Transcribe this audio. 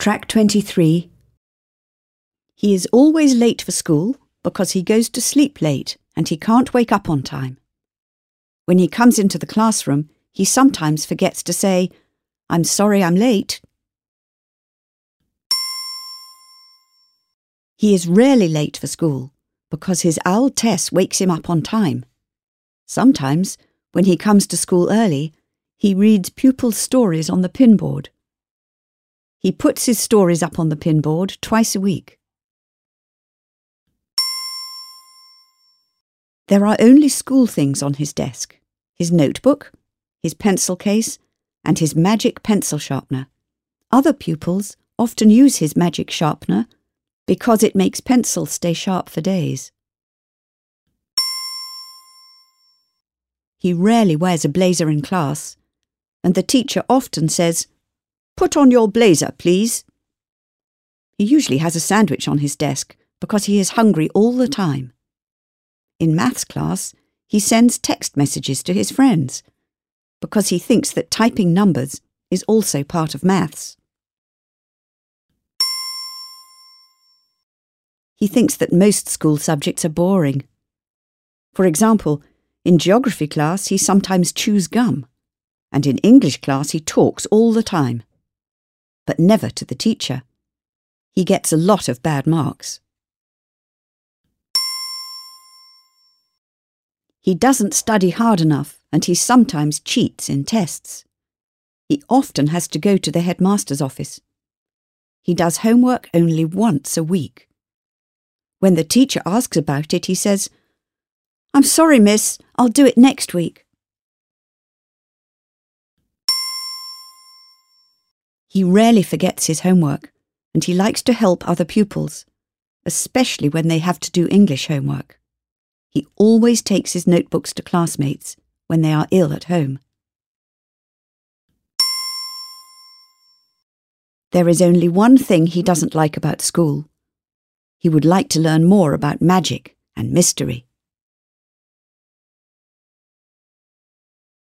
Track 23. He is always late for school because he goes to sleep late and he can't wake up on time. When he comes into the classroom, he sometimes forgets to say, I'm sorry I'm late. He is rarely late for school because his owl Tess wakes him up on time. Sometimes, when he comes to school early, he reads pupils' stories on the pinboard. He puts his stories up on the pinboard twice a week. There are only school things on his desk his notebook, his pencil case, and his magic pencil sharpener. Other pupils often use his magic sharpener because it makes pencils stay sharp for days. He rarely wears a blazer in class, and the teacher often says, Put on your blazer, please. He usually has a sandwich on his desk because he is hungry all the time. In maths class, he sends text messages to his friends because he thinks that typing numbers is also part of maths. He thinks that most school subjects are boring. For example, in geography class, he sometimes chews gum, and in English class, he talks all the time. But never to the teacher. He gets a lot of bad marks. He doesn't study hard enough and he sometimes cheats in tests. He often has to go to the headmaster's office. He does homework only once a week. When the teacher asks about it, he says, I'm sorry, miss, I'll do it next week. He rarely forgets his homework and he likes to help other pupils, especially when they have to do English homework. He always takes his notebooks to classmates when they are ill at home. There is only one thing he doesn't like about school. He would like to learn more about magic and mystery.